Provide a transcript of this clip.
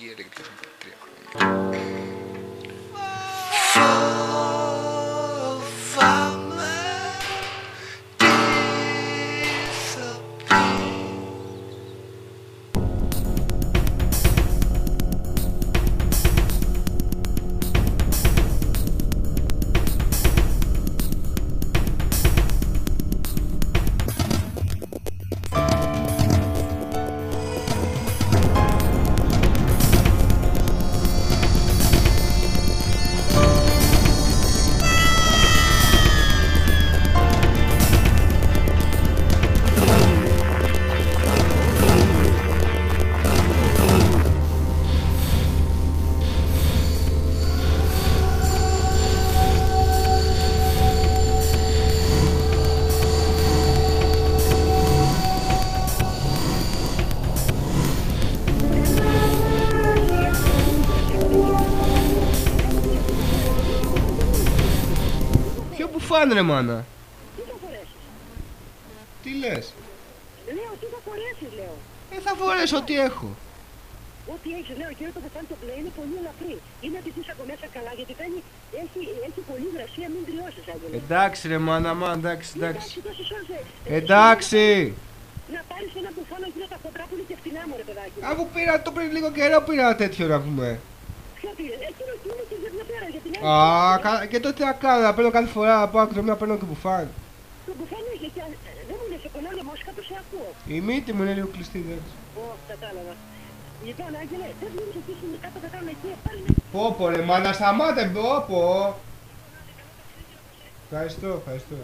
η Ελεκτρικά μου Ποιο που φάνε ρε μάνα; Τι θα φορέσεις; Τι λες; Λέω, τι θα φορέσεις, λέω. Ε, θα φορέσω ό,τι έχω. Ό,τι έχεις, λέω, και όταν θα κάνει το μπλε είναι πολύ ελαφρύ. Είναι αντιθείς από μέσα καλά, γιατί κάνει, έχει, έχει πολύ υγρασία, μην κρυώσεις, άγγελε. Εντάξει ρε μάνα, μα εντάξει, εντάξει. Εντάξει, τόσες ώρες, ε, Εντάξει. Να πάρεις ένα μπουφάνο γύρω τα χοντρά που είναι και φτηνά μου, ρε παιδάκι. Αφού πήρα το πριν λίγο καιρό πήρα τέτοιο να πούμε. Α, κα- και τότε τι να κάνω, να παίρνω κάθε φορά από άκρη να παίρνω και μπουφάν. το μπουφάνο είχε και, ε, δεν μου λες, σε πολλά λαιμό, κάπως σε ακούω. Η μύτη μου είναι λίγο κλειστή, εντάξει. Ω, κατάλαβα. Λοιπόν, Άγγελε, θες να μου εκεί στην κάτω θα κάνουμε εκεί, πάλι Πω πω ρε μάνα, σταμάτα, πω πω. Ευχαριστώ, ευχαριστώ.